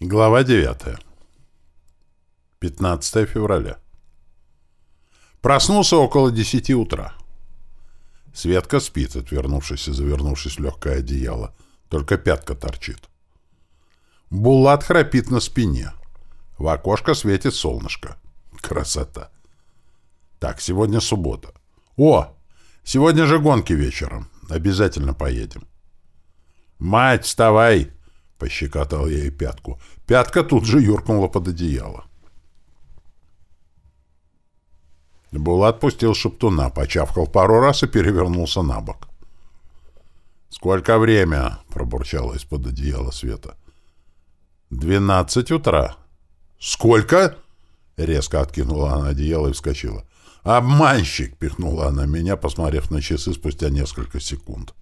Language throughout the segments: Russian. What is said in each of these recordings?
Глава 9. 15 февраля. Проснулся около 10 утра. Светка спит, отвернувшись и завернувшись в легкое одеяло. Только пятка торчит. Булат храпит на спине. В окошко светит солнышко. Красота. Так, сегодня суббота. О, сегодня же гонки вечером. Обязательно поедем. «Мать, вставай!» — пощекотал я ей пятку. Пятка тут же юркнула под одеяло. Булат пустил шептуна, почавкал пару раз и перевернулся на бок. «Сколько время?» — пробурчала из-под одеяла Света. «Двенадцать утра». «Сколько?» — резко откинула она одеяло и вскочила. «Обманщик!» — пихнула она меня, посмотрев на часы спустя несколько секунд.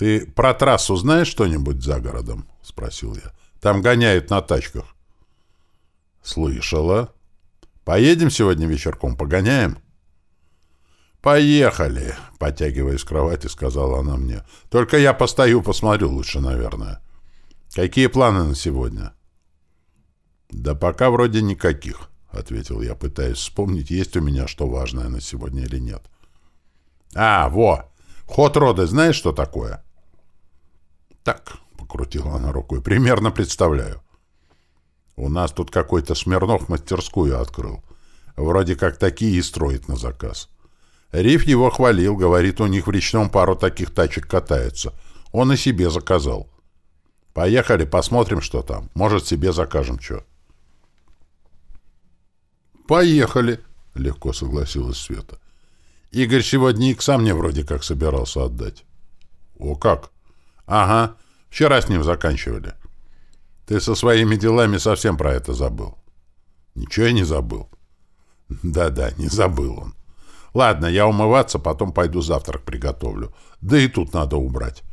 «Ты про трассу знаешь что-нибудь за городом?» — спросил я. «Там гоняют на тачках». «Слышала. Поедем сегодня вечерком, погоняем?» «Поехали!» — потягиваясь с кровати, сказала она мне. «Только я постою, посмотрю лучше, наверное. Какие планы на сегодня?» «Да пока вроде никаких», — ответил я, пытаясь вспомнить, есть у меня что важное на сегодня или нет. «А, во! Ход роды знаешь, что такое?» «Так», — покрутила она рукой, — «примерно представляю». «У нас тут какой-то Смирнов мастерскую открыл. Вроде как такие и строит на заказ». Риф его хвалил, говорит, у них в речном пару таких тачек катается. Он и себе заказал. Поехали, посмотрим, что там. Может, себе закажем что. Поехали, легко согласилась Света. Игорь сегодня их сам мне вроде как собирался отдать. О, как? Ага, вчера с ним заканчивали. Ты со своими делами совсем про это забыл. Ничего я не забыл. Да-да, не забыл он. Ладно, я умываться, потом пойду завтрак приготовлю. Да и тут надо убрать.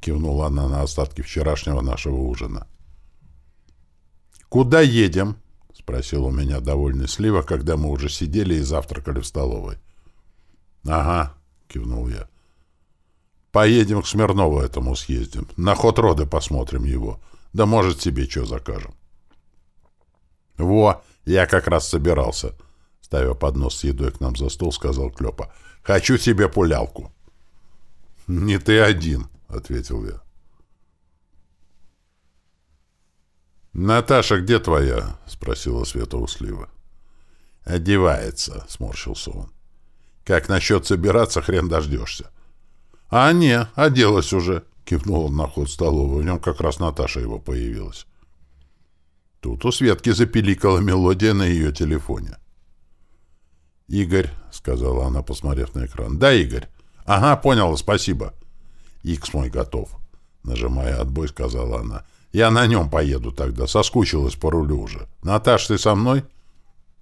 Кивнула она на остатки вчерашнего нашего ужина. «Куда едем?» — спросил у меня довольный Слива, когда мы уже сидели и завтракали в столовой. «Ага», — кивнул я. Поедем к Смирнову этому съездим. На ход роды посмотрим его. Да, может, себе что закажем. Во, я как раз собирался. Ставя поднос с едой к нам за стол, сказал Клёпа. Хочу себе пулялку. Не ты один, ответил я. «Наташа, где твоя?» — спросила Света у Слива. «Одевается», — сморщился он. «Как насчет собираться, хрен дождешься. «А не, оделась уже», — кивнул он на ход столовой. В нем как раз Наташа его появилась. Тут у Светки запиликала мелодия на ее телефоне. «Игорь», — сказала она, посмотрев на экран. «Да, Игорь». «Ага, поняла, спасибо». «Икс мой готов», — нажимая отбой, сказала она. «Я на нем поеду тогда, соскучилась по рулю уже. Наташ, ты со мной?»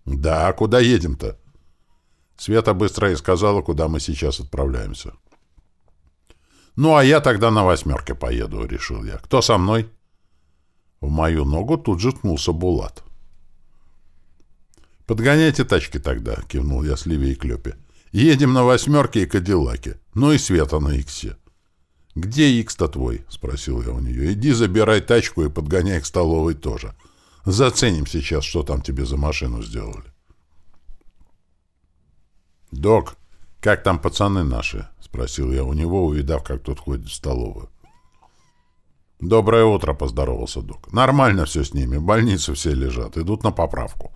«Да, куда едем-то?» Света быстро и сказала, куда мы сейчас отправляемся. «Ну, а я тогда на восьмерке поеду», — решил я. «Кто со мной?» В мою ногу тут же ткнулся Булат. «Подгоняйте тачки тогда», — кивнул я Сливе и Клёпе. «Едем на восьмерке и Кадиллаке. Ну и Света на Иксе». «Где Икс-то твой?» — спросил я у нее. «Иди забирай тачку и подгоняй к столовой тоже. Заценим сейчас, что там тебе за машину сделали». «Док, как там пацаны наши?» Спросил я у него, увидав, как тот ходит в столовую. «Доброе утро», — поздоровался док. «Нормально все с ними, в больнице все лежат, идут на поправку».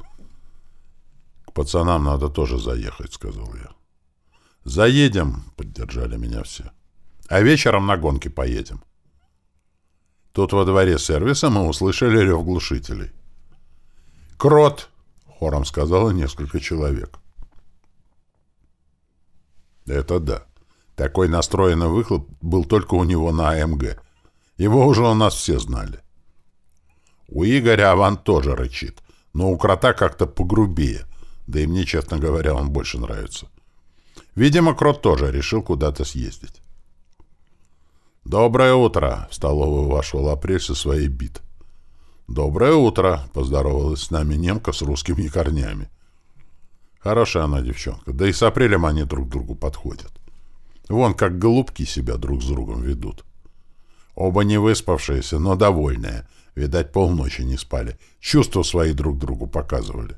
«К пацанам надо тоже заехать», — сказал я. «Заедем», — поддержали меня все. «А вечером на гонки поедем». Тут во дворе сервиса мы услышали рев глушителей. «Крот!» — хором сказало несколько человек. «Это да. Такой настроенный выхлоп был только у него на АМГ. Его уже у нас все знали. У Игоря Аван тоже рычит, но у Крота как-то погрубее, да и мне, честно говоря, он больше нравится. Видимо, Крот тоже решил куда-то съездить. «Доброе утро!» — в столовую вошел Апрель со своей бит. «Доброе утро!» — поздоровалась с нами немка с русскими корнями. Хорошая она девчонка, да и с Апрелем они друг другу подходят. Вон как голубки себя друг с другом ведут. Оба не выспавшиеся, но довольные. Видать, полночи не спали. Чувства свои друг другу показывали.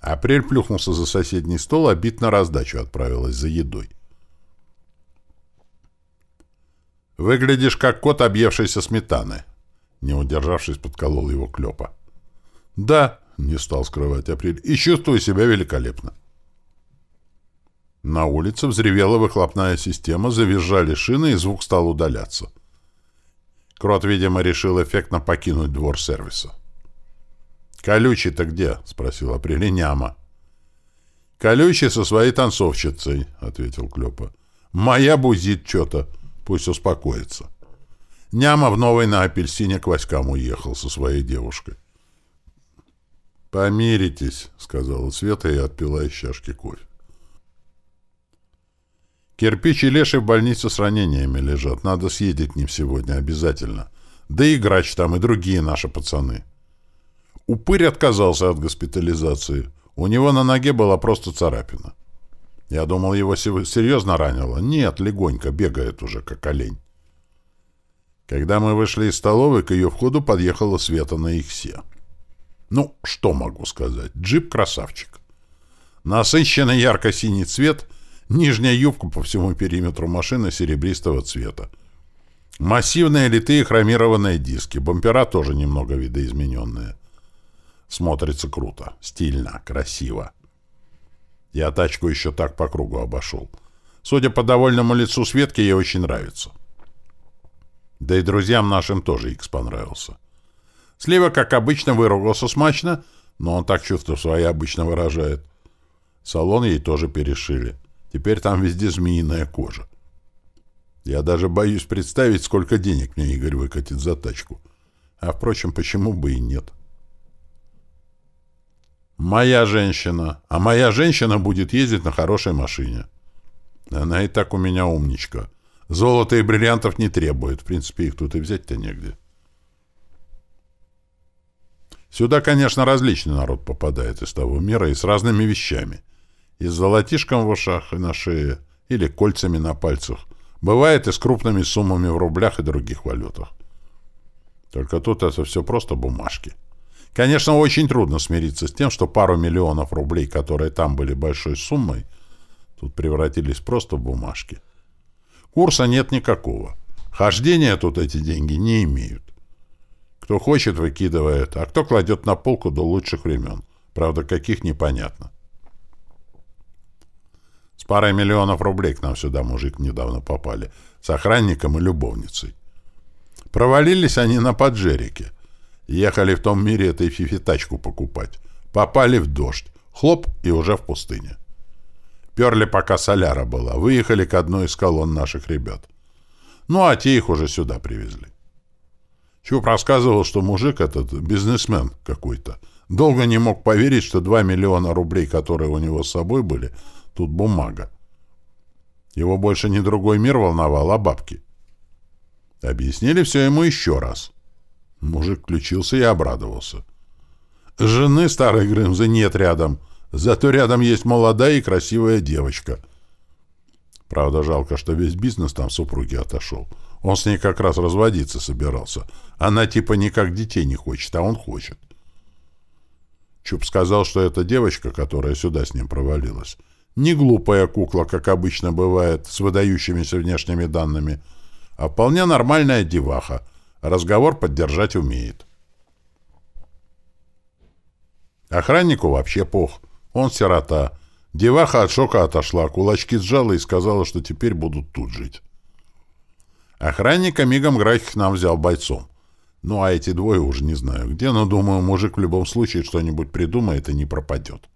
Апрель плюхнулся за соседний стол, а бит на раздачу отправилась за едой. «Выглядишь, как кот, объевшийся сметаны», — не удержавшись, подколол его Клёпа. «Да», — не стал скрывать Апрель, — «и чувствую себя великолепно». На улице взревела выхлопная система, завизжали шины, и звук стал удаляться. Крот, видимо, решил эффектно покинуть двор сервиса. «Колючий-то где?» — спросил Апрель. «Няма». «Колючий со своей танцовщицей», — ответил Клёпа. «Моя бузит что-то. Пусть успокоится». Няма в новой на апельсине к Васькам уехал со своей девушкой. «Помиритесь», — сказала Света и отпила из чашки кофе. Кирпич и Леший в больнице с ранениями лежат. Надо съездить ним сегодня обязательно. Да и Грач там, и другие наши пацаны. Упырь отказался от госпитализации. У него на ноге была просто царапина. Я думал, его серьезно ранило. Нет, легонько, бегает уже, как олень. Когда мы вышли из столовой, к ее входу подъехала Света на Иксе. Ну, что могу сказать? Джип — красавчик. Насыщенный ярко-синий цвет, нижняя юбка по всему периметру машины серебристого цвета. Массивные литые хромированные диски, бампера тоже немного видоизмененные. Смотрится круто, стильно, красиво. Я тачку еще так по кругу обошел. Судя по довольному лицу Светки, ей очень нравится. Да и друзьям нашим тоже Икс понравился. Слива, как обычно, выругался смачно, но он так чувства свои обычно выражает. Салон ей тоже перешили. Теперь там везде змеиная кожа. Я даже боюсь представить, сколько денег мне Игорь выкатит за тачку. А, впрочем, почему бы и нет? Моя женщина. А моя женщина будет ездить на хорошей машине. Она и так у меня умничка. Золота и бриллиантов не требует. В принципе, их тут и взять-то негде. Сюда, конечно, различный народ попадает из того мира и с разными вещами. И с золотишком в ушах и на шее, или кольцами на пальцах. Бывает и с крупными суммами в рублях и других валютах. Только тут это все просто бумажки. Конечно, очень трудно смириться с тем, что пару миллионов рублей, которые там были большой суммой, тут превратились просто в бумажки. Курса нет никакого. Хождения тут эти деньги не имеют. Кто хочет, выкидывает, а кто кладет на полку до лучших времен. Правда, каких непонятно. Парой миллионов рублей к нам сюда мужик недавно попали. С охранником и любовницей. Провалились они на поджерике. Ехали в том мире этой фифи тачку покупать. Попали в дождь. Хлоп, и уже в пустыне. Перли, пока соляра была. Выехали к одной из колонн наших ребят. Ну, а те их уже сюда привезли. Чуп рассказывал, что мужик этот бизнесмен какой-то. Долго не мог поверить, что 2 миллиона рублей, которые у него с собой были, тут бумага. Его больше не другой мир волновал, а бабки. Объяснили все ему еще раз. Мужик включился и обрадовался. Жены старой Грымзы нет рядом — Зато рядом есть молодая и красивая девочка. Правда, жалко, что весь бизнес там супруги отошел. Он с ней как раз разводиться собирался. Она типа никак детей не хочет, а он хочет. Чуб сказал, что эта девочка, которая сюда с ним провалилась, не глупая кукла, как обычно бывает, с выдающимися внешними данными, а вполне нормальная деваха. Разговор поддержать умеет. Охраннику вообще пох. Он сирота. Деваха от шока отошла, кулачки сжала и сказала, что теперь будут тут жить. Охранника мигом Грахих нам взял бойцом. Ну, а эти двое уже не знаю где, но, думаю, мужик в любом случае что-нибудь придумает и не пропадет.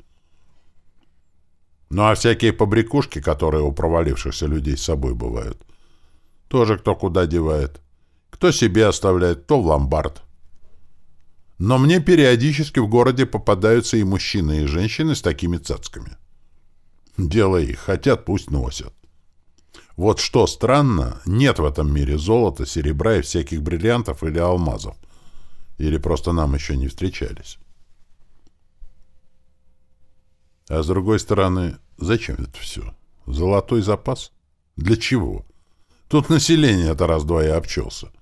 Ну, а всякие побрякушки, которые у провалившихся людей с собой бывают, тоже кто куда девает. Кто себе оставляет, то в ломбард. Но мне периодически в городе попадаются и мужчины, и женщины с такими цацками. Дело их, хотят, пусть носят. Вот что странно, нет в этом мире золота, серебра и всяких бриллиантов или алмазов. Или просто нам еще не встречались. А с другой стороны, зачем это все? Золотой запас? Для чего? Тут население-то раз-два и обчелся.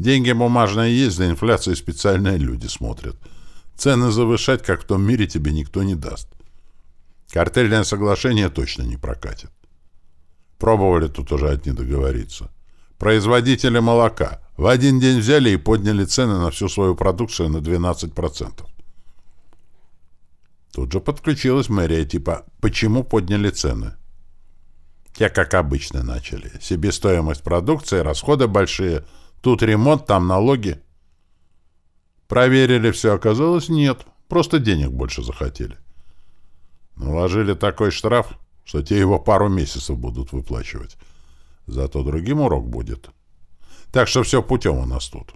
Деньги бумажные есть, за инфляцией специальные люди смотрят. Цены завышать, как в том мире, тебе никто не даст. Картельное соглашение точно не прокатит. Пробовали тут уже одни договориться. Производители молока в один день взяли и подняли цены на всю свою продукцию на 12%. Тут же подключилась мэрия, типа «Почему подняли цены?» Те, как обычно, начали. Себестоимость продукции, расходы большие. Тут ремонт, там налоги. Проверили все, оказалось нет. Просто денег больше захотели. Наложили такой штраф, что те его пару месяцев будут выплачивать. Зато другим урок будет. Так что все путем у нас тут.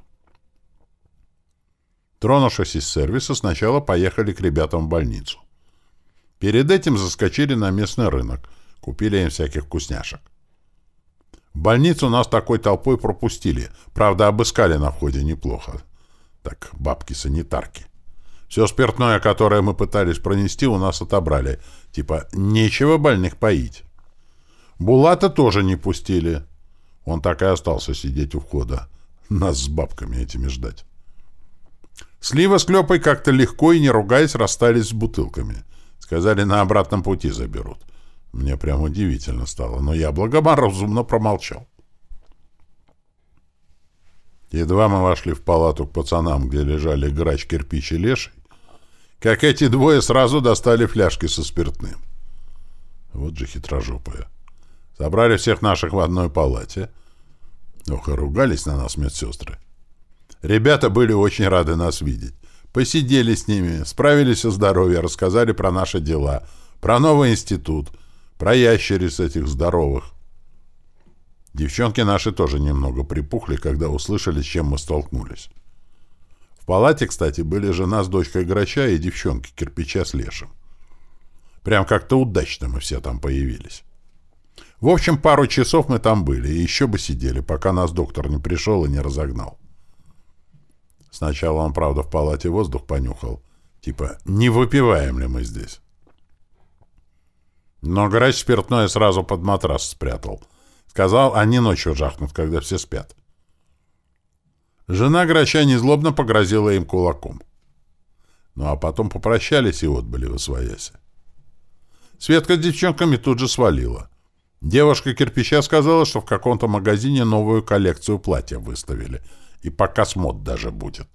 Тронувшись из сервиса, сначала поехали к ребятам в больницу. Перед этим заскочили на местный рынок, купили им всяких вкусняшек. В больницу нас такой толпой пропустили, правда, обыскали на входе неплохо. Так, бабки-санитарки. Все спиртное, которое мы пытались пронести, у нас отобрали. Типа, нечего больных поить. Булата тоже не пустили. Он так и остался сидеть у входа. Нас с бабками этими ждать. Слива с Клёпой как-то легко и не ругаясь расстались с бутылками. Сказали, на обратном пути заберут. Мне прям удивительно стало, но я благоразумно промолчал. Едва мы вошли в палату к пацанам, где лежали грач, кирпич и леший, как эти двое сразу достали фляжки со спиртным. Вот же хитрожопые. Собрали всех наших в одной палате. Ох, и ругались на нас медсестры. Ребята были очень рады нас видеть. Посидели с ними, справились о здоровье, рассказали про наши дела, про новый институт, про ящериц этих здоровых. Девчонки наши тоже немного припухли, когда услышали, с чем мы столкнулись. В палате, кстати, были жена с дочкой Грача и девчонки кирпича с Лешим. Прям как-то удачно мы все там появились. В общем, пару часов мы там были, и еще бы сидели, пока нас доктор не пришел и не разогнал. Сначала он, правда, в палате воздух понюхал. Типа, не выпиваем ли мы здесь? Но грач спиртное сразу под матрас спрятал. Сказал, они ночью жахнут, когда все спят. Жена грача незлобно погрозила им кулаком. Ну а потом попрощались и отбыли в освояси. Светка с девчонками тут же свалила. Девушка кирпича сказала, что в каком-то магазине новую коллекцию платья выставили — и показ мод даже будет.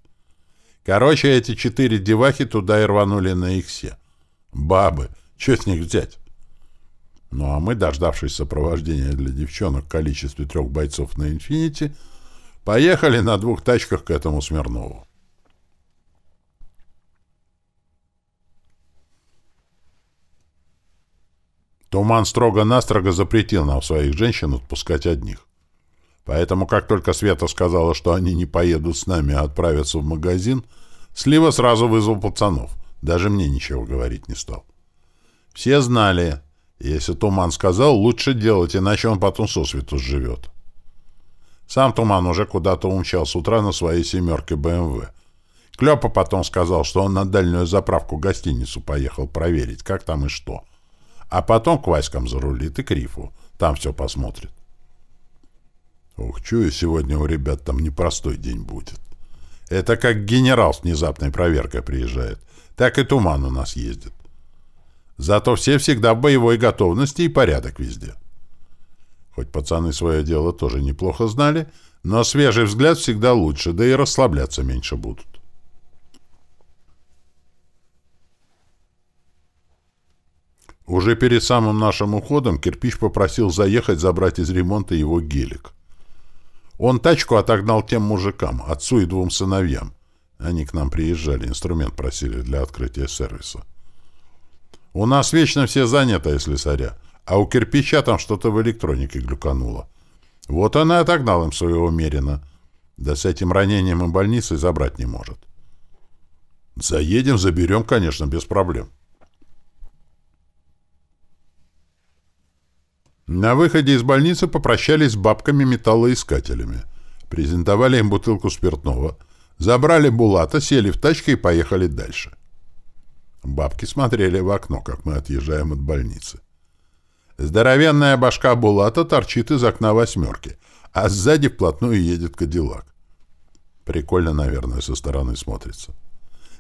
Короче, эти четыре девахи туда и рванули на иксе. Бабы, что с них взять? Ну а мы, дождавшись сопровождения для девчонок в количестве трех бойцов на «Инфинити», поехали на двух тачках к этому Смирнову. Туман строго-настрого запретил нам своих женщин отпускать одних. Поэтому, как только Света сказала, что они не поедут с нами, а отправятся в магазин, Слива сразу вызвал пацанов. Даже мне ничего говорить не стал. Все знали, если Туман сказал, лучше делать, иначе он потом сосвету живет. Сам Туман уже куда-то умчал с утра на своей семерке БМВ. Клёпа потом сказал, что он на дальнюю заправку гостиницу поехал проверить, как там и что. А потом к Васькам зарулит и к Рифу. Там все посмотрит. Ух, чую, сегодня у ребят там непростой день будет. Это как генерал с внезапной проверкой приезжает. Так и туман у нас ездит. Зато все всегда в боевой готовности и порядок везде. Хоть пацаны свое дело тоже неплохо знали, но свежий взгляд всегда лучше, да и расслабляться меньше будут. Уже перед самым нашим уходом кирпич попросил заехать забрать из ремонта его гелик. Он тачку отогнал тем мужикам, отцу и двум сыновьям. Они к нам приезжали, инструмент просили для открытия сервиса. У нас вечно все заняты, если слесаря, а у кирпича там что-то в электронике глюкануло. Вот он и отогнал им своего мерина. Да с этим ранением и больницей забрать не может. Заедем, заберем, конечно, без проблем. На выходе из больницы попрощались с бабками-металлоискателями. Презентовали им бутылку спиртного. Забрали Булата, сели в тачке и поехали дальше. Бабки смотрели в окно, как мы отъезжаем от больницы. Здоровенная башка Булата торчит из окна восьмерки, а сзади вплотную едет Кадиллак. Прикольно, наверное, со стороны смотрится.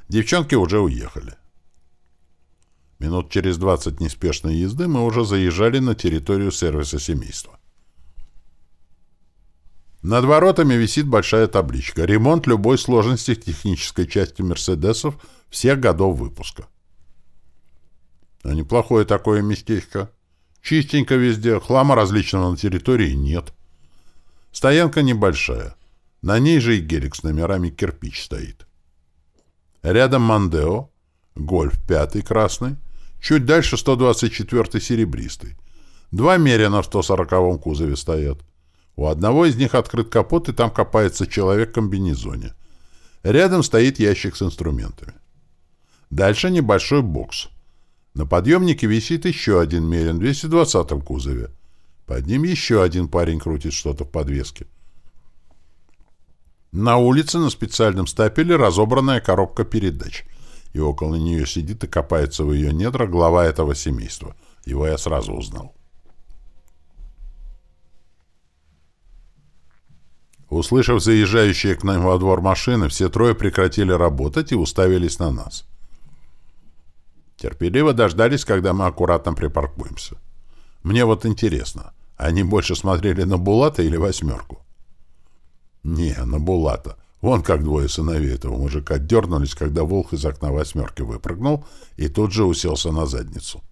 Девчонки уже уехали. Минут через двадцать неспешной езды мы уже заезжали на территорию сервиса семейства. Над воротами висит большая табличка «Ремонт любой сложности технической части «Мерседесов» всех годов выпуска». А неплохое такое местечко. Чистенько везде, хлама различного на территории нет. Стоянка небольшая. На ней же и гелик с номерами кирпич стоит. Рядом Мандео, Гольф пятый красный, чуть дальше 124-й серебристый. Два Мерина в 140-м кузове стоят. У одного из них открыт капот, и там копается человек в комбинезоне. Рядом стоит ящик с инструментами. Дальше небольшой бокс. На подъемнике висит еще один Мерин в 220-м кузове. Под ним еще один парень крутит что-то в подвеске. На улице на специальном стапеле разобранная коробка передач, и около нее сидит и копается в ее недра глава этого семейства. Его я сразу узнал. Услышав заезжающие к нам во двор машины, все трое прекратили работать и уставились на нас. Терпеливо дождались, когда мы аккуратно припаркуемся. Мне вот интересно, они больше смотрели на Булата или восьмерку? Не, на Булата. Вон как двое сыновей этого мужика дернулись, когда волк из окна восьмерки выпрыгнул и тут же уселся на задницу.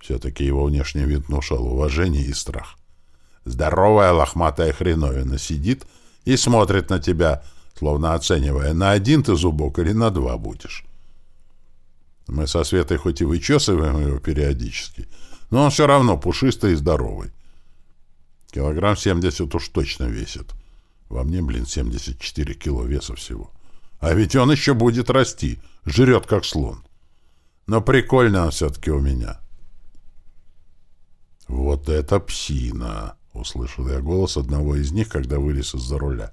Все-таки его внешний вид внушал уважение и страх. Здоровая лохматая хреновина сидит и смотрит на тебя, словно оценивая, на один ты зубок или на два будешь. Мы со Светой хоть и вычесываем его периодически, но он все равно пушистый и здоровый. Килограмм 70 уж точно весит. Во мне, блин, 74 кило веса всего. А ведь он еще будет расти, жрет как слон. Но прикольно он все-таки у меня. Вот это псина! — услышал я голос одного из них, когда вылез из-за руля.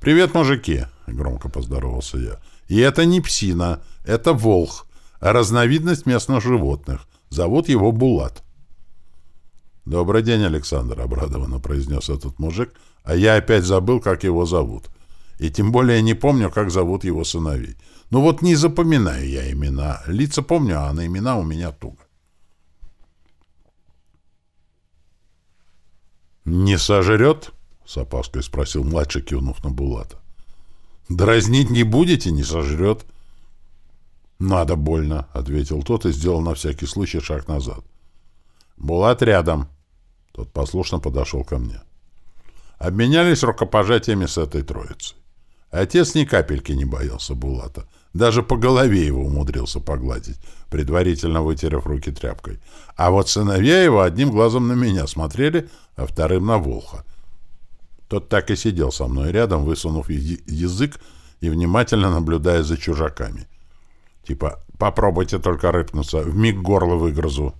«Привет, мужики!» — громко поздоровался я. «И это не псина, это волх, а разновидность местных животных. Зовут его Булат». «Добрый день, Александр», — обрадованно произнес этот мужик, а я опять забыл, как его зовут. И тем более не помню, как зовут его сыновей. Ну вот не запоминаю я имена. Лица помню, а на имена у меня туго. «Не сожрет?» — с опаской спросил младший, кивнув на Булата. «Дразнить не будете, не сожрет». «Надо больно», — ответил тот и сделал на всякий случай шаг назад. «Булат рядом». Тот послушно подошел ко мне. Обменялись рукопожатиями с этой троицей. Отец ни капельки не боялся Булата. Даже по голове его умудрился погладить, предварительно вытерев руки тряпкой. А вот сыновья его одним глазом на меня смотрели, а вторым на Волха. Тот так и сидел со мной рядом, высунув язык и внимательно наблюдая за чужаками. Типа, попробуйте только рыпнуться, вмиг горло выгрызу.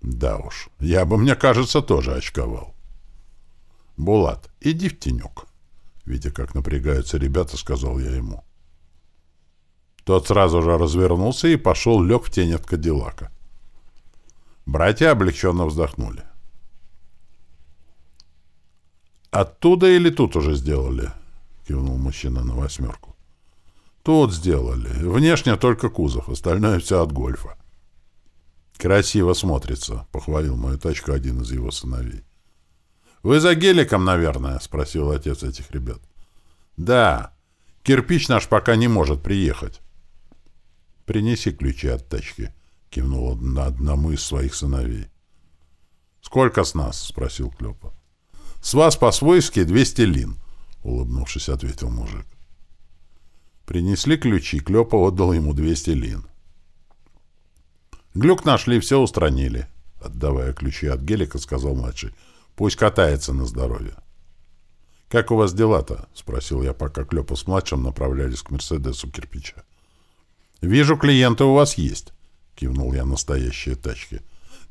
Да уж, я бы, мне кажется, тоже очковал. Булат, иди в тенек. Видя, как напрягаются ребята, сказал я ему. Тот сразу же развернулся и пошел лег в тень от Кадиллака. Братья облегченно вздохнули. «Оттуда или тут уже сделали?» — кивнул мужчина на восьмерку. «Тут сделали. Внешне только кузов, остальное все от гольфа». «Красиво смотрится», — похвалил мою тачку один из его сыновей. «Вы за геликом, наверное?» — спросил отец этих ребят. «Да. Кирпич наш пока не может приехать». «Принеси ключи от тачки», — кивнул одному из своих сыновей. «Сколько с нас?» — спросил Клёпа. «С вас по-свойски двести лин», — улыбнувшись, ответил мужик. Принесли ключи, Клёпа отдал ему двести лин. «Глюк нашли, все устранили», — отдавая ключи от гелика, сказал младший. «Пусть катается на здоровье». «Как у вас дела-то?» — спросил я, пока Клёпа с младшим направлялись к Мерседесу кирпича. «Вижу, клиенты у вас есть», — кивнул я настоящие тачки.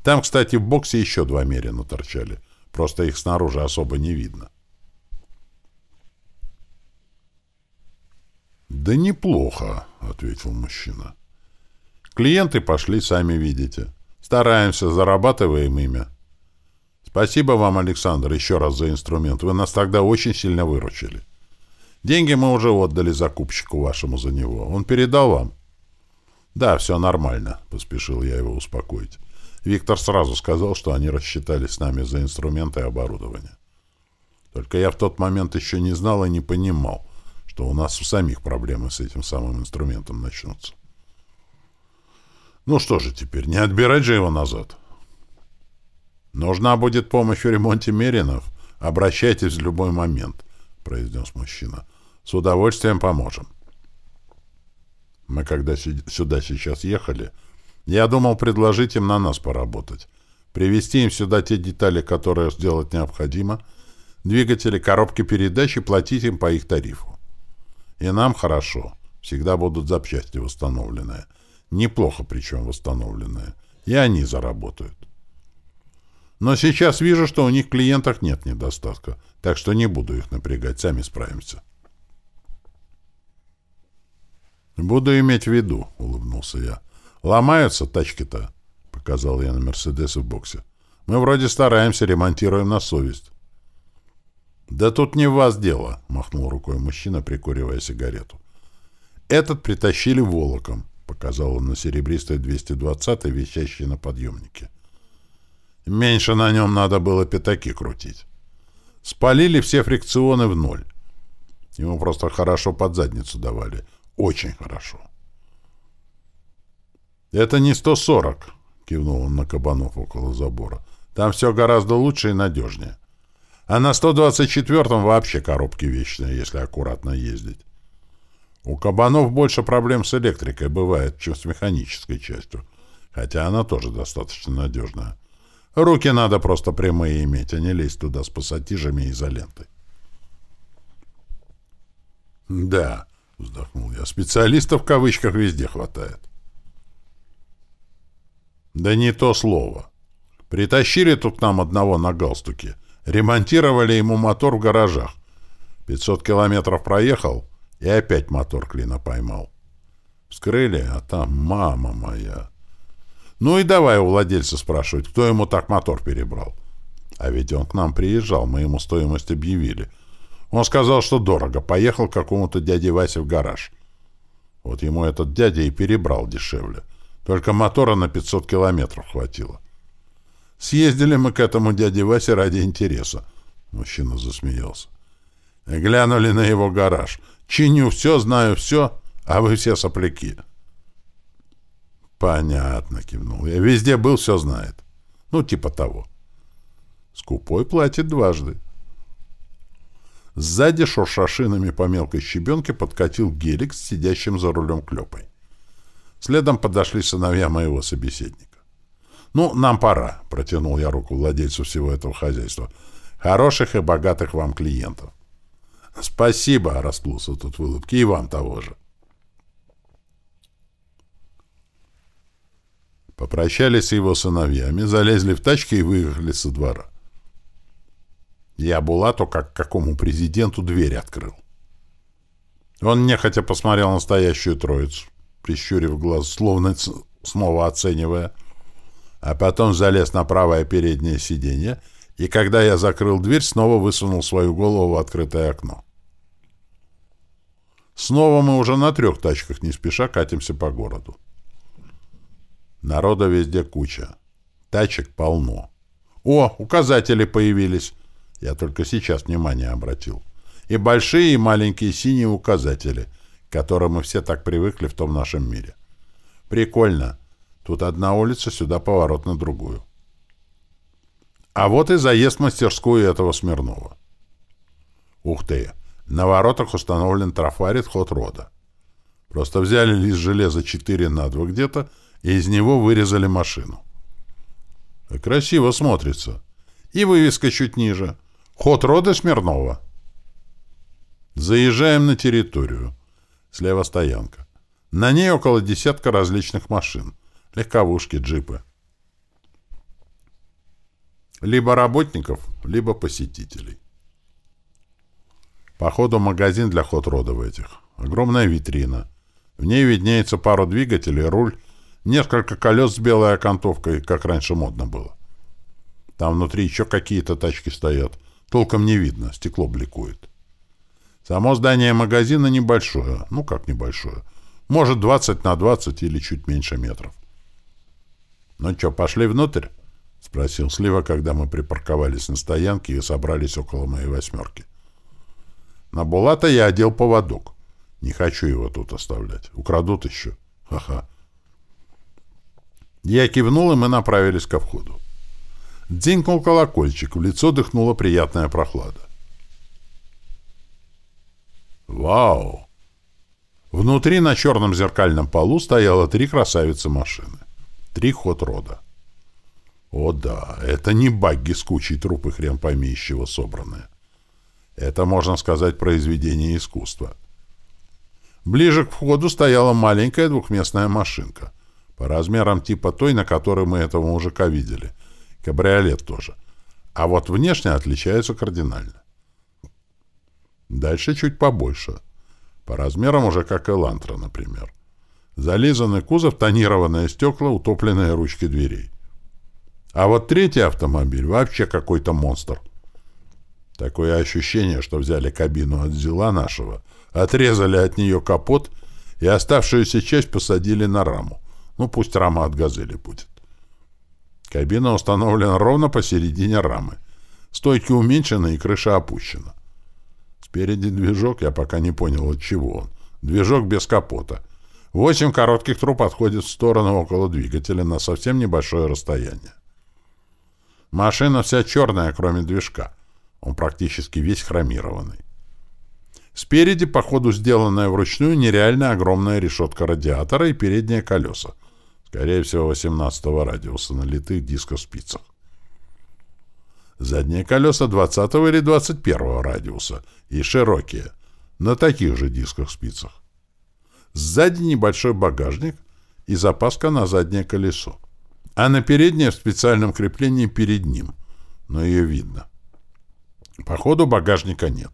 «Там, кстати, в боксе еще два мерина торчали. Просто их снаружи особо не видно». «Да неплохо», — ответил мужчина. «Клиенты пошли, сами видите. Стараемся, зарабатываем имя. Спасибо вам, Александр, еще раз за инструмент. Вы нас тогда очень сильно выручили. Деньги мы уже отдали закупщику вашему за него. Он передал вам? Да, все нормально, поспешил я его успокоить. Виктор сразу сказал, что они рассчитались с нами за инструменты и оборудование. Только я в тот момент еще не знал и не понимал, что у нас у самих проблемы с этим самым инструментом начнутся. Ну что же теперь, не отбирать же его назад? Нужна будет помощь в ремонте Меринов? Обращайтесь в любой момент, произнес мужчина. С удовольствием поможем. Мы когда сюда сейчас ехали, я думал предложить им на нас поработать. Привезти им сюда те детали, которые сделать необходимо, двигатели, коробки передач и платить им по их тарифу. И нам хорошо. Всегда будут запчасти восстановленные. Неплохо причем восстановленные. И они заработают. Но сейчас вижу, что у них в клиентах нет недостатка, так что не буду их напрягать, сами справимся. «Буду иметь в виду», — улыбнулся я. «Ломаются тачки-то», — показал я на «Мерседес» в боксе. «Мы вроде стараемся, ремонтируем на совесть». «Да тут не в вас дело», — махнул рукой мужчина, прикуривая сигарету. «Этот притащили волоком», — показал он на серебристой 220-й, висящей на подъемнике. Меньше на нем надо было пятаки крутить. Спалили все фрикционы в ноль. Ему просто хорошо под задницу давали. Очень хорошо. «Это не 140», — кивнул он на кабанов около забора. «Там все гораздо лучше и надежнее. А на 124-м вообще коробки вечные, если аккуратно ездить. У кабанов больше проблем с электрикой бывает, чем с механической частью, хотя она тоже достаточно надежная. Руки надо просто прямые иметь, а не лезть туда с пассатижами и изолентой. «Да», — вздохнул я, — «специалистов в кавычках везде хватает». «Да не то слово. Притащили тут нам одного на галстуке, ремонтировали ему мотор в гаражах. 500 километров проехал и опять мотор клина поймал. Вскрыли, а там мама моя». Ну и давай у владельца спрашивать, кто ему так мотор перебрал. А ведь он к нам приезжал, мы ему стоимость объявили. Он сказал, что дорого, поехал к какому-то дяде Васе в гараж. Вот ему этот дядя и перебрал дешевле. Только мотора на 500 километров хватило. Съездили мы к этому дяде Васе ради интереса. Мужчина засмеялся. Глянули на его гараж. Чиню все, знаю все, а вы все сопляки. Понятно, кивнул я. Везде был, все знает. Ну, типа того. Скупой платит дважды. Сзади, шурша шинами по мелкой щебенке, подкатил гелик с сидящим за рулем клепой. Следом подошли сыновья моего собеседника. «Ну, нам пора», — протянул я руку владельцу всего этого хозяйства. «Хороших и богатых вам клиентов». «Спасибо», — расплылся тут в улыбке, — «и вам того же». Попрощались с его сыновьями, залезли в тачки и выехали со двора. Я Булату, как какому президенту, дверь открыл. Он нехотя посмотрел на стоящую троицу, прищурив глаз, словно снова оценивая, а потом залез на правое переднее сиденье, и когда я закрыл дверь, снова высунул свою голову в открытое окно. Снова мы уже на трех тачках не спеша катимся по городу. Народа везде куча. Тачек полно. О, указатели появились. Я только сейчас внимание обратил. И большие, и маленькие синие указатели, к которым мы все так привыкли в том нашем мире. Прикольно. Тут одна улица, сюда поворот на другую. А вот и заезд в мастерскую этого Смирнова. Ух ты! На воротах установлен трафарит ход рода. Просто взяли лист железа 4 на 2 где-то и из него вырезали машину. Красиво смотрится. И вывеска чуть ниже. Ход рода Смирнова. Заезжаем на территорию. Слева стоянка. На ней около десятка различных машин. Легковушки, джипы. Либо работников, либо посетителей. Походу магазин для ход рода в этих. Огромная витрина. В ней виднеется пару двигателей, руль Несколько колес с белой окантовкой, как раньше модно было. Там внутри еще какие-то тачки стоят. Толком не видно, стекло бликует. Само здание магазина небольшое. Ну, как небольшое. Может, 20 на 20 или чуть меньше метров. «Ну что, пошли внутрь?» — спросил Слива, когда мы припарковались на стоянке и собрались около моей восьмерки. На Булата я одел поводок. Не хочу его тут оставлять. Украдут еще. Ха-ха. Я кивнул, и мы направились ко входу. Дзинкнул колокольчик, в лицо дыхнула приятная прохлада. Вау! Внутри на черном зеркальном полу стояло три красавицы машины. Три ход рода. О да, это не багги с кучей труп хрен пойми собранные. Это, можно сказать, произведение искусства. Ближе к входу стояла маленькая двухместная машинка. По размерам типа той, на которой мы этого мужика видели. Кабриолет тоже. А вот внешне отличается кардинально. Дальше чуть побольше. По размерам уже как Элантра, например. Зализанный кузов, тонированные стекла, утопленные ручки дверей. А вот третий автомобиль вообще какой-то монстр. Такое ощущение, что взяли кабину от зела нашего, отрезали от нее капот и оставшуюся часть посадили на раму. Ну, пусть рама от «Газели» будет. Кабина установлена ровно посередине рамы. Стойки уменьшены и крыша опущена. Спереди движок, я пока не понял, от чего он. Движок без капота. Восемь коротких труб отходят в сторону около двигателя на совсем небольшое расстояние. Машина вся черная, кроме движка. Он практически весь хромированный. Спереди, по ходу сделанная вручную, нереально огромная решетка радиатора и передние колеса. Скорее всего, 18-го радиуса на литых дискоспицах. Задние колеса 20 или 21 радиуса и широкие, на таких же дисках-спицах. Сзади небольшой багажник и запаска на заднее колесо. А на переднее в специальном креплении перед ним, но ее видно. Походу багажника нет.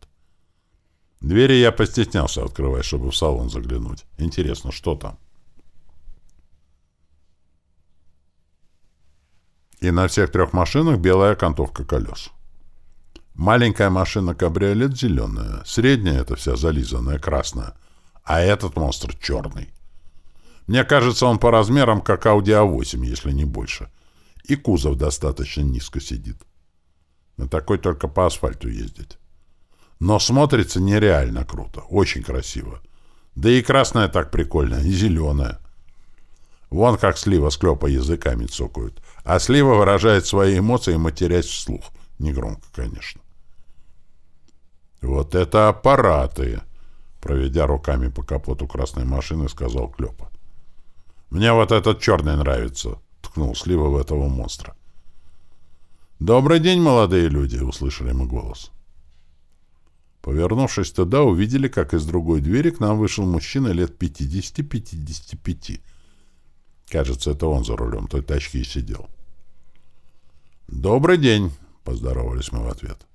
Двери я постеснялся открывать, чтобы в салон заглянуть. Интересно, что там? И на всех трех машинах белая окантовка колес. Маленькая машина кабриолет зеленая, средняя это вся зализанная красная, а этот монстр черный. Мне кажется, он по размерам как Audi A8, если не больше. И кузов достаточно низко сидит. На такой только по асфальту ездить. Но смотрится нереально круто, очень красиво. Да и красная так прикольно, и зеленая. Вон как слива с клёпа языками цокают. А слива выражает свои эмоции, матерясь вслух. Негромко, конечно. «Вот это аппараты!» Проведя руками по капоту красной машины, сказал Клёпа. «Мне вот этот черный нравится», — ткнул слива в этого монстра. «Добрый день, молодые люди!» — услышали мы голос. Повернувшись туда, увидели, как из другой двери к нам вышел мужчина лет 50-55 Кажется, это он за рулем той тачки и сидел. «Добрый день!» — поздоровались мы в ответ.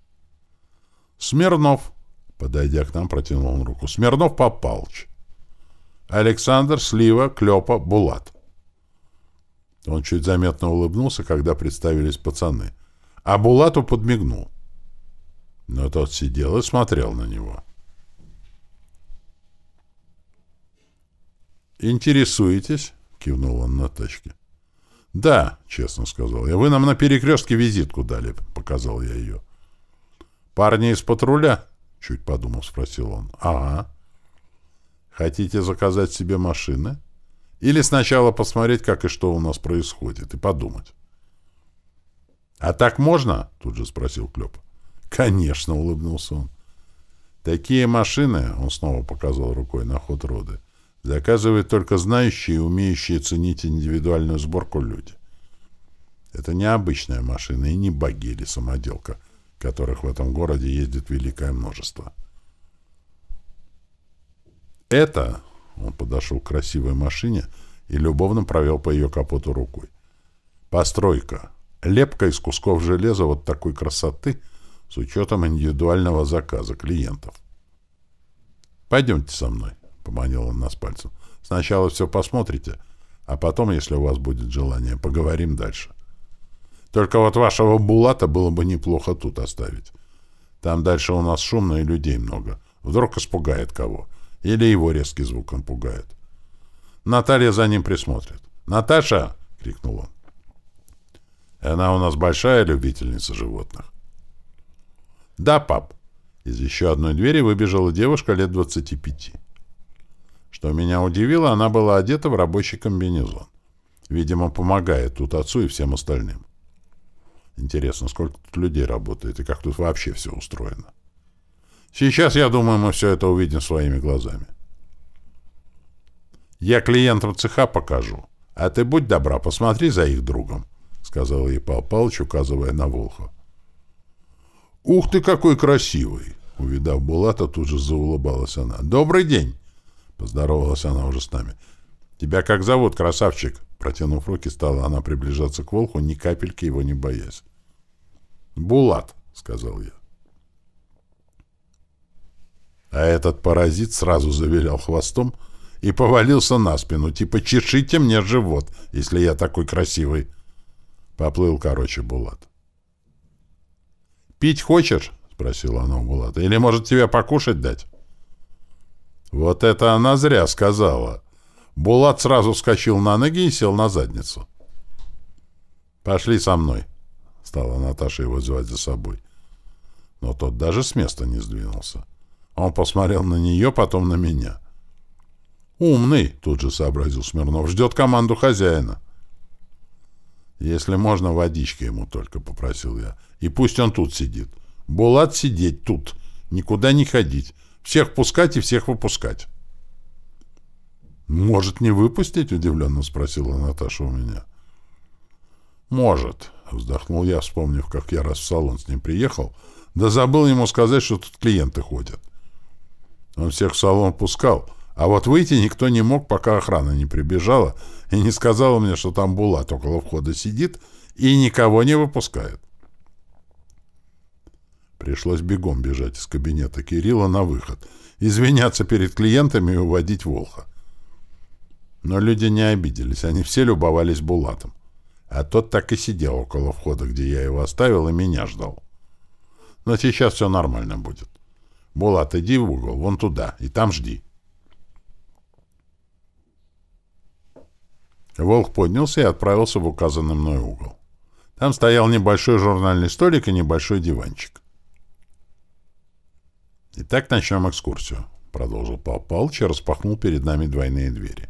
«Смирнов!» — подойдя к нам, протянул он руку. «Смирнов Павлович. Александр, Слива, Клёпа, Булат». Он чуть заметно улыбнулся, когда представились пацаны. А Булату подмигнул. Но тот сидел и смотрел на него. «Интересуетесь?» — кивнул он на тачке. «Да», — честно сказал я. «Вы нам на перекрестке визитку дали», — показал я ее. «Парни из патруля?» — чуть подумав, спросил он. «Ага». «Хотите заказать себе машины? Или сначала посмотреть, как и что у нас происходит, и подумать?» «А так можно?» — тут же спросил Клёп. «Конечно», — улыбнулся он. «Такие машины», — он снова показал рукой на ход роды, Заказывают только знающие и умеющие ценить индивидуальную сборку люди. Это не обычная машина и не баги или самоделка, которых в этом городе ездит великое множество. Это, он подошел к красивой машине и любовно провел по ее капоту рукой. Постройка. Лепка из кусков железа вот такой красоты с учетом индивидуального заказа клиентов. Пойдемте со мной. Поманил он нас пальцем. Сначала все посмотрите, а потом, если у вас будет желание, поговорим дальше. Только вот вашего Булата было бы неплохо тут оставить. Там дальше у нас шумно и людей много. Вдруг испугает кого. Или его резкий звук он пугает. Наталья за ним присмотрит. «Наташа!» — крикнул он. «Она у нас большая любительница животных». «Да, пап». Из еще одной двери выбежала девушка лет 25. Что меня удивило, она была одета в рабочий комбинезон. Видимо, помогает тут отцу и всем остальным. Интересно, сколько тут людей работает и как тут вообще все устроено. Сейчас, я думаю, мы все это увидим своими глазами. Я клиентам цеха покажу, а ты будь добра, посмотри за их другом, — сказал ей Пал Палыч, указывая на Волху. «Ух ты, какой красивый!» Увидав Булата, тут же заулыбалась она. «Добрый день!» — поздоровалась она уже с нами. «Тебя как зовут, красавчик?» Протянув руки, стала она приближаться к Волху, ни капельки его не боясь. «Булат», — сказал я. А этот паразит сразу завилял хвостом и повалился на спину, типа «чешите мне живот, если я такой красивый». Поплыл, короче, Булат. «Пить хочешь?» — спросила она у Булата. «Или, может, тебе покушать дать?» Вот это она зря сказала. Булат сразу вскочил на ноги и сел на задницу. «Пошли со мной», — стала Наташа его звать за собой. Но тот даже с места не сдвинулся. Он посмотрел на нее, потом на меня. «Умный», — тут же сообразил Смирнов, — «ждет команду хозяина». «Если можно, водички ему только», — попросил я. «И пусть он тут сидит. Булат сидеть тут, никуда не ходить. Всех пускать и всех выпускать». «Может, не выпустить?» — удивленно спросила Наташа у меня. «Может», — вздохнул я, вспомнив, как я раз в салон с ним приехал, да забыл ему сказать, что тут клиенты ходят. Он всех в салон пускал, а вот выйти никто не мог, пока охрана не прибежала и не сказала мне, что там Булат около входа сидит и никого не выпускает. Пришлось бегом бежать из кабинета Кирилла на выход, извиняться перед клиентами и уводить Волха. Но люди не обиделись, они все любовались Булатом. А тот так и сидел около входа, где я его оставил, и меня ждал. Но сейчас все нормально будет. Булат, иди в угол, вон туда, и там жди. Волк поднялся и отправился в указанный мной угол. Там стоял небольшой журнальный столик и небольшой диванчик. «Итак, начнем экскурсию», — продолжил Пал Палыч и распахнул перед нами двойные двери.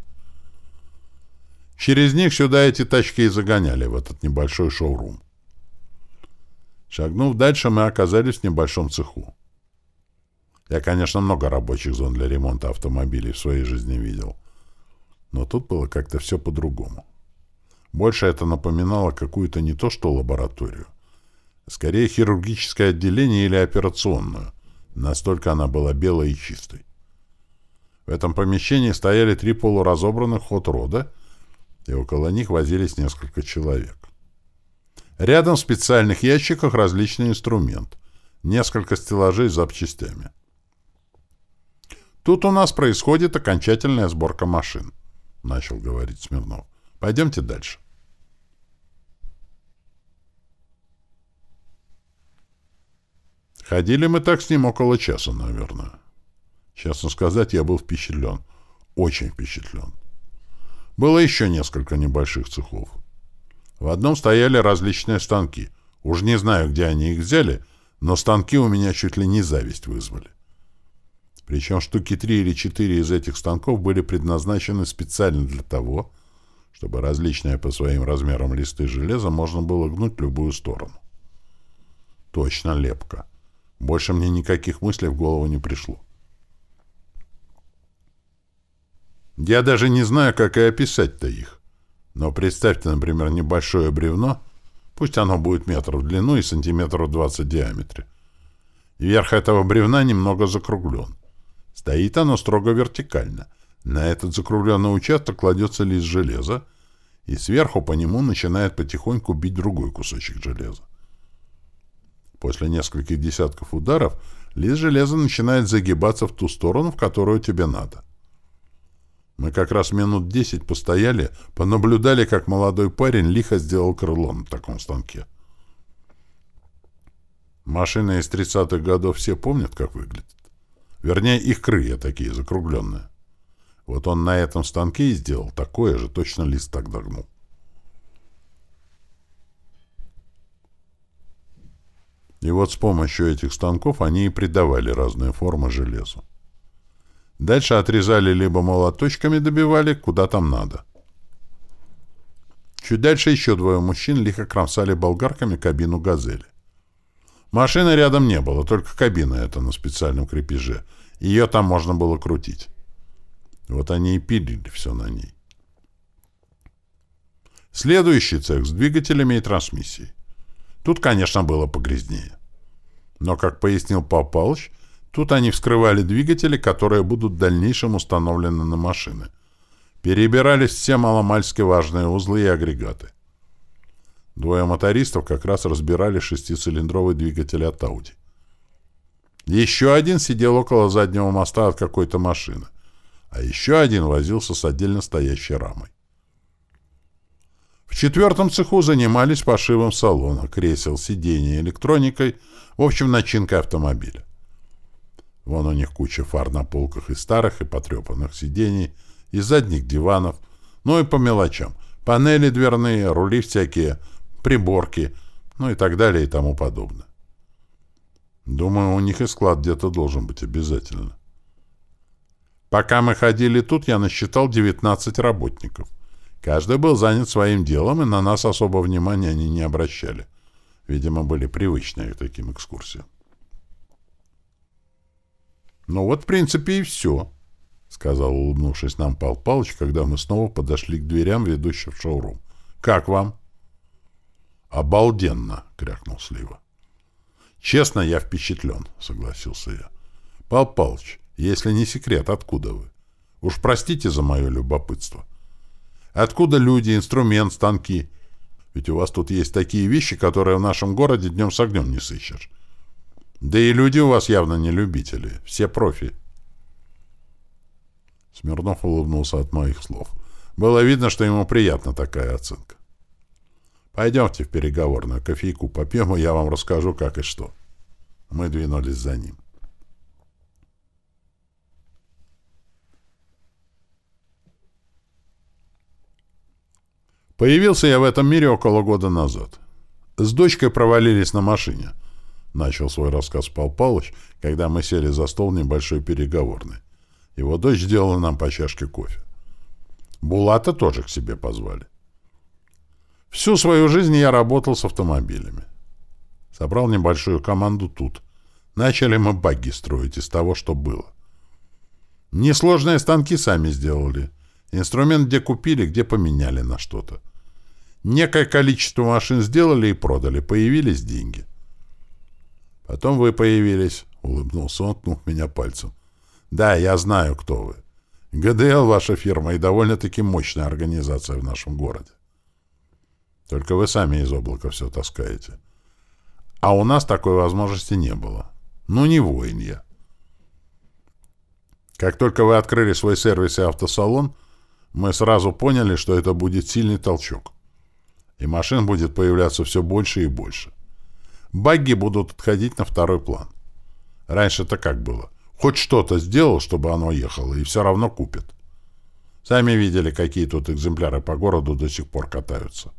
Через них сюда эти тачки и загоняли, в этот небольшой шоурум. Шагнув дальше, мы оказались в небольшом цеху. Я, конечно, много рабочих зон для ремонта автомобилей в своей жизни видел. Но тут было как-то все по-другому. Больше это напоминало какую-то не то что лабораторию. Скорее хирургическое отделение или операционную. Настолько она была белой и чистой. В этом помещении стояли три полуразобранных хот-рода и около них возились несколько человек. Рядом в специальных ящиках различный инструмент, несколько стеллажей с запчастями. «Тут у нас происходит окончательная сборка машин», — начал говорить Смирнов. «Пойдемте дальше». Ходили мы так с ним около часа, наверное. Честно сказать, я был впечатлен. Очень впечатлен. Было еще несколько небольших цехов. В одном стояли различные станки. Уж не знаю, где они их взяли, но станки у меня чуть ли не зависть вызвали. Причем штуки три или четыре из этих станков были предназначены специально для того, чтобы различные по своим размерам листы железа можно было гнуть в любую сторону. Точно лепка. Больше мне никаких мыслей в голову не пришло. Я даже не знаю, как и описать-то их. Но представьте, например, небольшое бревно, пусть оно будет метр в длину и сантиметров 20 в диаметре. Верх этого бревна немного закруглен. Стоит оно строго вертикально. На этот закругленный участок кладется лист железа, и сверху по нему начинает потихоньку бить другой кусочек железа. После нескольких десятков ударов лист железа начинает загибаться в ту сторону, в которую тебе надо. Мы как раз минут десять постояли, понаблюдали, как молодой парень лихо сделал крыло на таком станке. Машины из 30-х годов все помнят, как выглядят. Вернее, их крылья такие закругленные. Вот он на этом станке и сделал такое же, точно лист так догнул. И вот с помощью этих станков они и придавали разные формы железу. Дальше отрезали либо молоточками добивали, куда там надо. Чуть дальше еще двое мужчин лихо кромсали болгарками кабину «Газели». Машины рядом не было, только кабина эта на специальном крепеже. Ее там можно было крутить. Вот они и пилили все на ней. Следующий цех с двигателями и трансмиссией. Тут, конечно, было погрязнее. Но, как пояснил Павлович, тут они вскрывали двигатели, которые будут в дальнейшем установлены на машины. Перебирались все маломальски важные узлы и агрегаты. Двое мотористов как раз разбирали шестицилиндровый двигатель от Ауди. Еще один сидел около заднего моста от какой-то машины, а еще один возился с отдельно стоящей рамой. В четвертом цеху занимались пошивом салона, кресел, сидений, электроникой, в общем, начинкой автомобиля. Вон у них куча фар на полках из старых и потрепанных сидений, из задних диванов, ну и по мелочам. Панели дверные, рули всякие, приборки, ну и так далее и тому подобное. Думаю, у них и склад где-то должен быть обязательно. Пока мы ходили тут, я насчитал 19 работников. Каждый был занят своим делом, и на нас особо внимания они не обращали. Видимо, были привычные к таким экскурсиям. «Ну вот, в принципе, и все», — сказал, улыбнувшись нам Пал Палыч, когда мы снова подошли к дверям, ведущим в шоурум. «Как вам?» «Обалденно!» — крякнул Слива. «Честно, я впечатлен», — согласился я. «Пал Палыч, если не секрет, откуда вы? Уж простите за мое любопытство». Откуда люди, инструмент, станки? Ведь у вас тут есть такие вещи, которые в нашем городе днем с огнем не сыщешь. Да и люди у вас явно не любители, все профи. Смирнов улыбнулся от моих слов. Было видно, что ему приятна такая оценка. Пойдемте в переговорную, кофейку попьем, и я вам расскажу, как и что. Мы двинулись за ним. Появился я в этом мире около года назад. С дочкой провалились на машине. Начал свой рассказ Пал Палыч, когда мы сели за стол небольшой переговорный. Его дочь сделала нам по чашке кофе. Булата тоже к себе позвали. Всю свою жизнь я работал с автомобилями. Собрал небольшую команду тут. Начали мы багги строить из того, что было. Несложные станки сами сделали. Инструмент где купили, где поменяли на что-то. Некое количество машин сделали и продали. Появились деньги. Потом вы появились, — улыбнулся он, ткнув меня пальцем. Да, я знаю, кто вы. ГДЛ ваша фирма и довольно-таки мощная организация в нашем городе. Только вы сами из облака все таскаете. А у нас такой возможности не было. Ну, не воин я. Как только вы открыли свой сервис и автосалон, мы сразу поняли, что это будет сильный толчок и машин будет появляться все больше и больше. Багги будут отходить на второй план. Раньше-то как было? Хоть что-то сделал, чтобы оно ехало, и все равно купят. Сами видели, какие тут экземпляры по городу до сих пор катаются.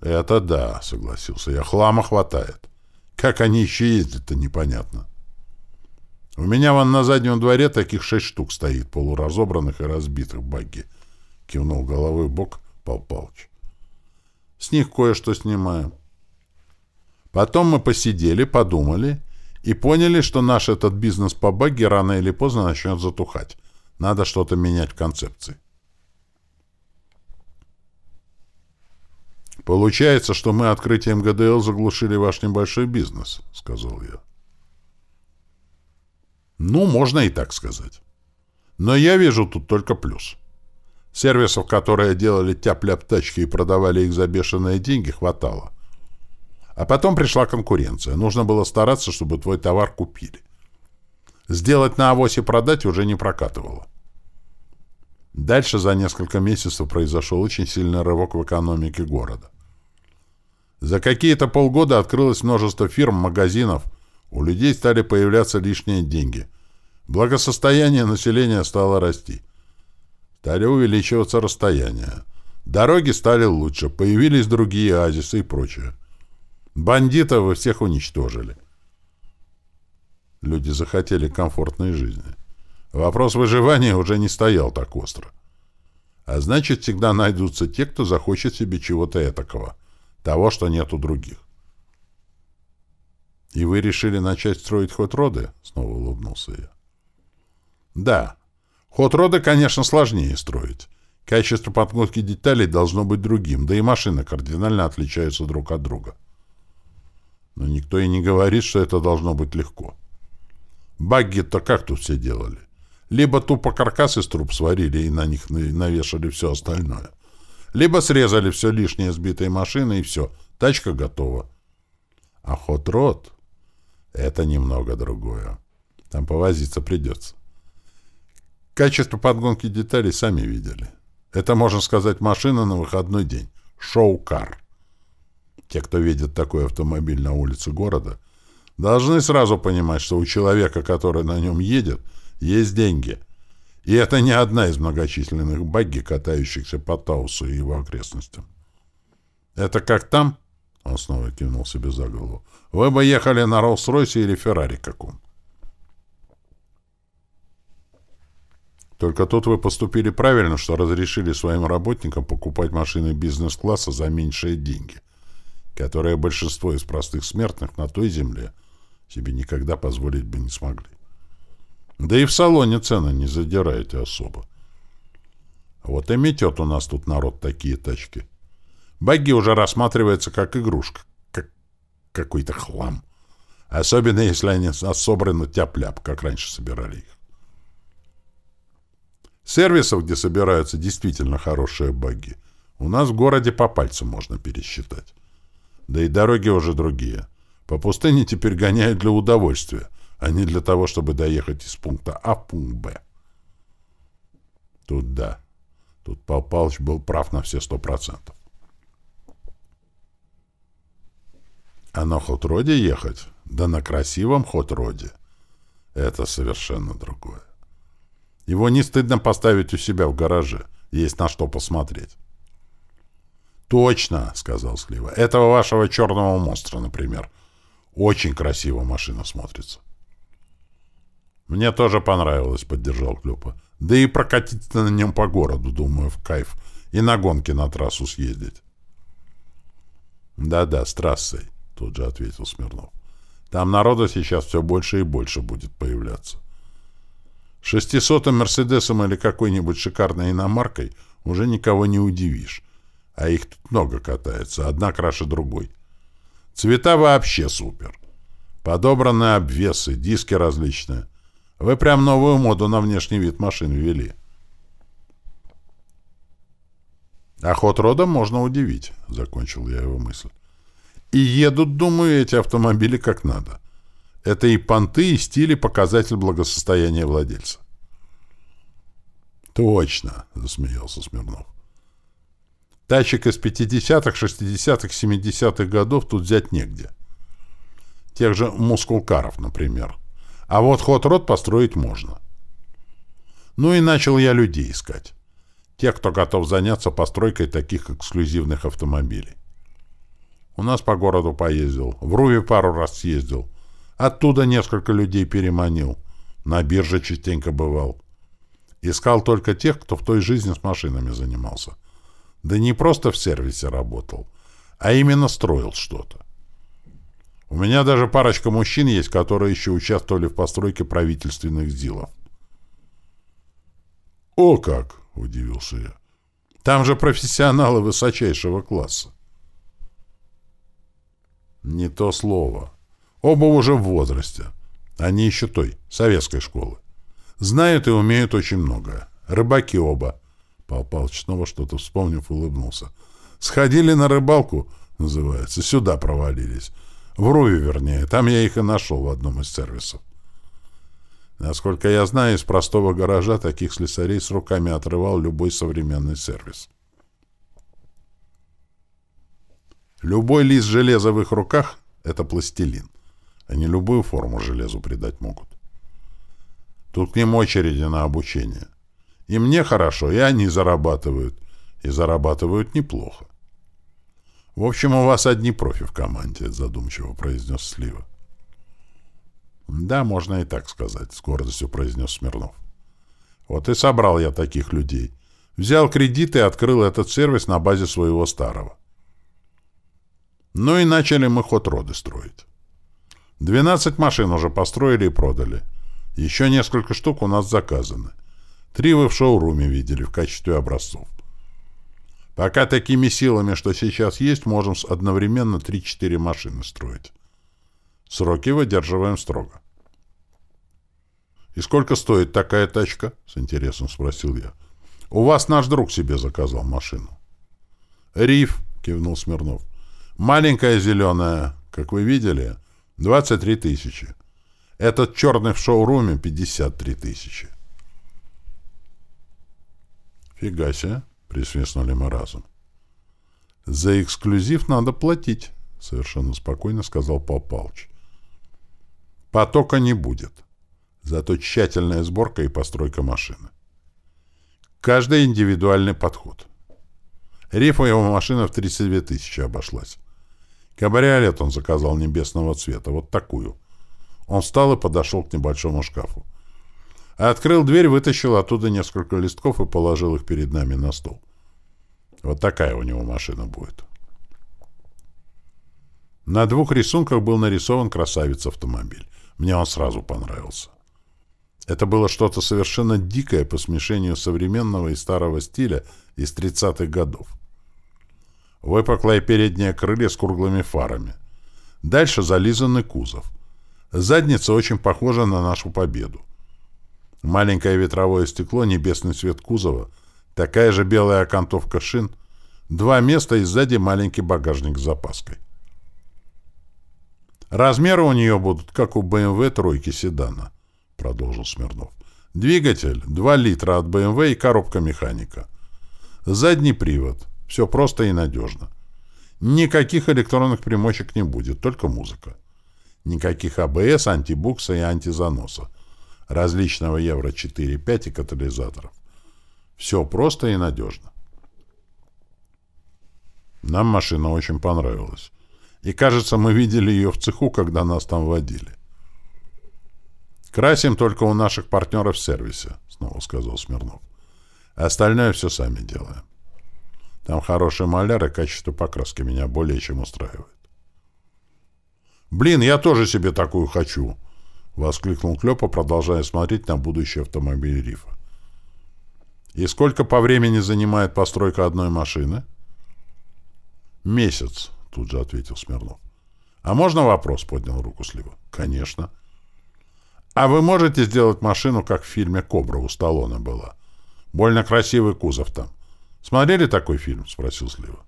«Это да», — согласился я, — «хлама хватает. Как они еще ездят-то, непонятно». «У меня вон на заднем дворе таких шесть штук стоит, полуразобранных и разбитых багги», — кивнул головой бок Пал Палыч. С них кое-что снимаем. Потом мы посидели, подумали и поняли, что наш этот бизнес по баги рано или поздно начнет затухать. Надо что-то менять в концепции. «Получается, что мы открытием ГДЛ заглушили ваш небольшой бизнес», — сказал я. «Ну, можно и так сказать. Но я вижу тут только плюс. Сервисов, которые делали тяп-ляп тачки и продавали их за бешеные деньги, хватало. А потом пришла конкуренция. Нужно было стараться, чтобы твой товар купили. Сделать на авосе продать уже не прокатывало. Дальше за несколько месяцев произошел очень сильный рывок в экономике города. За какие-то полгода открылось множество фирм, магазинов. У людей стали появляться лишние деньги. Благосостояние населения стало расти. Стали увеличиваться расстояния. Дороги стали лучше, появились другие оазисы и прочее. Бандитов вы всех уничтожили. Люди захотели комфортной жизни. Вопрос выживания уже не стоял так остро. А значит, всегда найдутся те, кто захочет себе чего-то этакого, того, что нет у других. «И вы решили начать строить ход роды?» — снова улыбнулся я. «Да. Ход роды, конечно, сложнее строить. Качество подготовки деталей должно быть другим, да и машины кардинально отличаются друг от друга. Но никто и не говорит, что это должно быть легко. Багги-то как тут все делали? Либо тупо каркас из труб сварили и на них навешали все остальное. Либо срезали все лишнее сбитой машины и все, тачка готова. А ход-рот — это немного другое. Там повозиться придется. Качество подгонки деталей сами видели. Это, можно сказать, машина на выходной день. Шоу-кар. Те, кто видит такой автомобиль на улице города, должны сразу понимать, что у человека, который на нем едет, есть деньги. И это не одна из многочисленных багги, катающихся по Таусу и его окрестностям. Это как там? Он снова кивнул себе за голову. Вы бы ехали на Роллс-Ройсе или Феррари каком. Только тут вы поступили правильно, что разрешили своим работникам покупать машины бизнес-класса за меньшие деньги, которые большинство из простых смертных на той земле себе никогда позволить бы не смогли. Да и в салоне цены не задираете особо. Вот и метет у нас тут народ такие тачки. Багги уже рассматривается как игрушка, как какой-то хлам. Особенно, если они собраны тяп-ляп, как раньше собирали их. Сервисов, где собираются действительно хорошие багги, у нас в городе по пальцам можно пересчитать. Да и дороги уже другие. По пустыне теперь гоняют для удовольствия, а не для того, чтобы доехать из пункта А в пункт Б. Тут да. Тут Пал Палыч был прав на все сто процентов. А на хот-роде ехать? Да на красивом хот-роде. Это совершенно другое. Его не стыдно поставить у себя в гараже. Есть на что посмотреть. «Точно», — сказал Слива. «Этого вашего черного монстра, например. Очень красиво машина смотрится». «Мне тоже понравилось», — поддержал Клёпа. «Да и прокатиться на нем по городу, думаю, в кайф. И на гонки на трассу съездить». «Да-да, с трассой», — тут же ответил Смирнов. «Там народа сейчас все больше и больше будет появляться. Шестисотым «Мерседесом» или какой-нибудь шикарной иномаркой уже никого не удивишь. А их тут много катается, одна краше другой. Цвета вообще супер. Подобранные обвесы, диски различные. Вы прям новую моду на внешний вид машин ввели. А ход рода можно удивить, — закончил я его мысль. И едут, думаю, эти автомобили как надо. Это и понты, и стили показатель благосостояния владельца. «Точно!» — засмеялся Смирнов. «Тачек из 50-х, 60-х, 70-х годов тут взять негде. Тех же мускулкаров, например. А вот ход-рот построить можно. Ну и начал я людей искать. Тех, кто готов заняться постройкой таких эксклюзивных автомобилей. У нас по городу поездил, в Руве пару раз съездил, Оттуда несколько людей переманил. На бирже частенько бывал. Искал только тех, кто в той жизни с машинами занимался. Да не просто в сервисе работал, а именно строил что-то. У меня даже парочка мужчин есть, которые еще участвовали в постройке правительственных ЗИЛов. «О как!» — удивился я. «Там же профессионалы высочайшего класса». «Не то слово», Оба уже в возрасте. Они еще той, советской школы. Знают и умеют очень многое. Рыбаки оба. Пал Палыч снова что-то вспомнив, улыбнулся. Сходили на рыбалку, называется, сюда провалились. В Руве, вернее. Там я их и нашел в одном из сервисов. Насколько я знаю, из простого гаража таких слесарей с руками отрывал любой современный сервис. Любой лист железа в их руках — это пластилин. Они любую форму железу придать могут. Тут к ним очереди на обучение. И мне хорошо, и они зарабатывают. И зарабатывают неплохо. В общем, у вас одни профи в команде, задумчиво произнес Слива. Да, можно и так сказать, с гордостью произнес Смирнов. Вот и собрал я таких людей. Взял кредит и открыл этот сервис на базе своего старого. Ну и начали мы ход роды строить. 12 машин уже построили и продали. Еще несколько штук у нас заказаны. Три вы в шоуруме видели в качестве образцов. Пока такими силами, что сейчас есть, можем одновременно 3-4 машины строить. Сроки выдерживаем строго. «И сколько стоит такая тачка?» — с интересом спросил я. «У вас наш друг себе заказал машину». «Риф», — кивнул Смирнов. Маленькая зеленая, как вы видели, 23 тысячи. Этот черный в шоуруме 53 тысячи. Фига себе, присвистнули мы разом. За эксклюзив надо платить, совершенно спокойно сказал Пал Палыч. Потока не будет. Зато тщательная сборка и постройка машины. Каждый индивидуальный подход. Рифу его машина в 32 тысячи обошлась. Кабриолет он заказал небесного цвета, вот такую. Он встал и подошел к небольшому шкафу. Открыл дверь, вытащил оттуда несколько листков и положил их перед нами на стол. Вот такая у него машина будет. На двух рисунках был нарисован красавец-автомобиль. Мне он сразу понравился. Это было что-то совершенно дикое по смешению современного и старого стиля из 30-х годов. Выпуклое переднее крылья с круглыми фарами. Дальше зализанный кузов. Задница очень похожа на нашу победу. Маленькое ветровое стекло, небесный цвет кузова, такая же белая окантовка шин, два места и сзади маленький багажник с запаской. Размеры у нее будут, как у BMW тройки седана, продолжил Смирнов. Двигатель 2 литра от BMW и коробка механика. Задний привод. Все просто и надежно. Никаких электронных примочек не будет, только музыка. Никаких АБС, антибукса и антизаноса. Различного Евро 4.5 и катализаторов. Все просто и надежно. Нам машина очень понравилась. И, кажется, мы видели ее в цеху, когда нас там водили. «Красим только у наших партнеров в сервисе», — снова сказал Смирнов. «Остальное все сами делаем». Там хороший маляр, и качество покраски меня более чем устраивает. «Блин, я тоже себе такую хочу!» — воскликнул Клёпа, продолжая смотреть на будущий автомобиль Рифа. «И сколько по времени занимает постройка одной машины?» «Месяц», — тут же ответил Смирнов. «А можно вопрос?» — поднял руку Слива. «Конечно». «А вы можете сделать машину, как в фильме «Кобра» у Сталлоне была? Больно красивый кузов там. «Смотрели такой фильм?» — спросил Слива.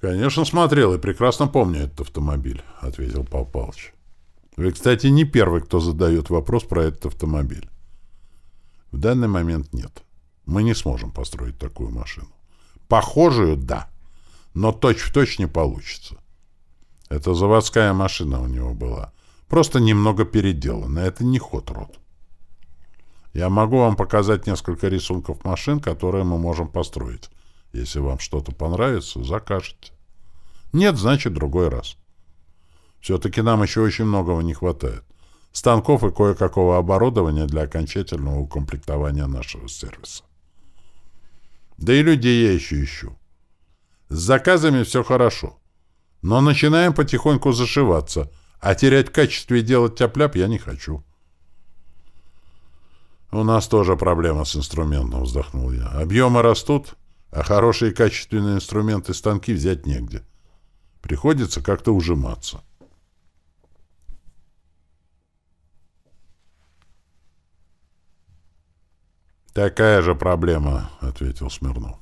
«Конечно, смотрел и прекрасно помню этот автомобиль», — ответил Пал Палыч. «Вы, кстати, не первый, кто задает вопрос про этот автомобиль. В данный момент нет. Мы не сможем построить такую машину. Похожую — да, но точь-в-точь точь не получится. Это заводская машина у него была, просто немного переделана. Это не ход род. Я могу вам показать несколько рисунков машин, которые мы можем построить. Если вам что-то понравится, закажете. Нет, значит, другой раз. Все-таки нам еще очень многого не хватает. Станков и кое-какого оборудования для окончательного укомплектования нашего сервиса. Да и людей я еще ищу. С заказами все хорошо. Но начинаем потихоньку зашиваться, а терять в качестве и делать тяп-ляп я не хочу. «У нас тоже проблема с инструментом», — вздохнул я. «Объемы растут, а хорошие качественные инструменты станки взять негде. Приходится как-то ужиматься». «Такая же проблема», — ответил Смирнов.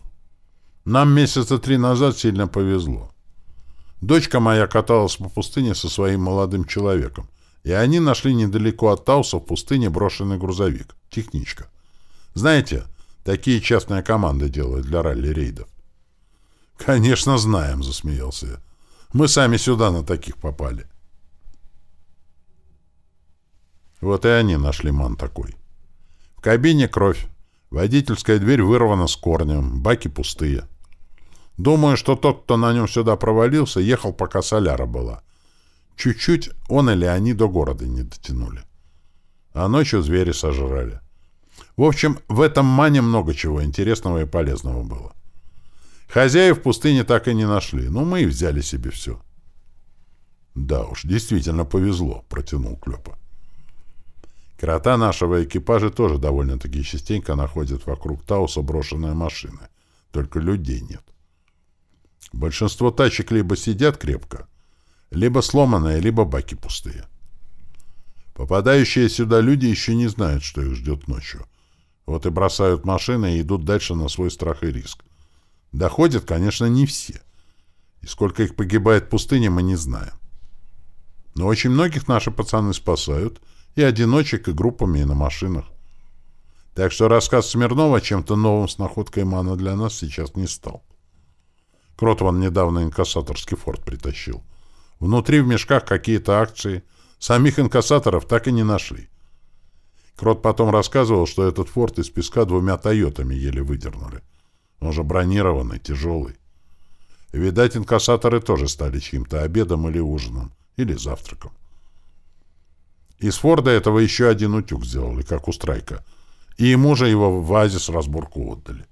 «Нам месяца три назад сильно повезло. Дочка моя каталась по пустыне со своим молодым человеком и они нашли недалеко от Тауса в пустыне брошенный грузовик. Техничка. Знаете, такие частные команды делают для ралли-рейдов. Конечно, знаем, засмеялся я. Мы сами сюда на таких попали. Вот и они нашли ман такой. В кабине кровь. Водительская дверь вырвана с корнем, баки пустые. Думаю, что тот, кто на нем сюда провалился, ехал, пока соляра была. Чуть-чуть он или они до города не дотянули. А ночью звери сожрали. В общем, в этом мане много чего интересного и полезного было. Хозяев в пустыне так и не нашли, но мы и взяли себе все. Да уж, действительно повезло, протянул Клёпа. Крота нашего экипажа тоже довольно-таки частенько находят вокруг Тауса брошенные машины. Только людей нет. Большинство тачек либо сидят крепко, либо сломанные, либо баки пустые. Попадающие сюда люди еще не знают, что их ждет ночью. Вот и бросают машины и идут дальше на свой страх и риск. Доходят, конечно, не все. И сколько их погибает в пустыне, мы не знаем. Но очень многих наши пацаны спасают, и одиночек, и группами, и на машинах. Так что рассказ Смирнова чем-то новым с находкой мана для нас сейчас не стал. Кротван недавно инкассаторский форт притащил. Внутри в мешках какие-то акции. Самих инкассаторов так и не нашли. Крот потом рассказывал, что этот форт из песка двумя «Тойотами» еле выдернули. Он же бронированный, тяжелый. Видать, инкассаторы тоже стали чьим-то обедом или ужином, или завтраком. Из Форда этого еще один утюг сделали, как у Страйка. И ему же его в оазис разборку отдали.